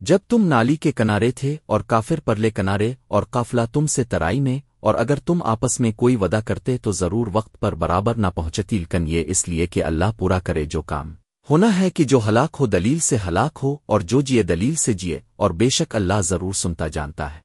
جب تم نالی کے کنارے تھے اور کافر پرلے کنارے اور قافلہ تم سے ترائی میں، اور اگر تم آپس میں کوئی ودا کرتے تو ضرور وقت پر برابر نہ پہنچتی کن یہ اس لیے کہ اللہ پورا کرے جو کام۔ ہونا ہے کہ جو ہلاک ہو دلیل سے ہلاک ہو اور جو جیے دلیل سے جیے، اور بے شک اللہ ضرور سنتا جانتا ہے۔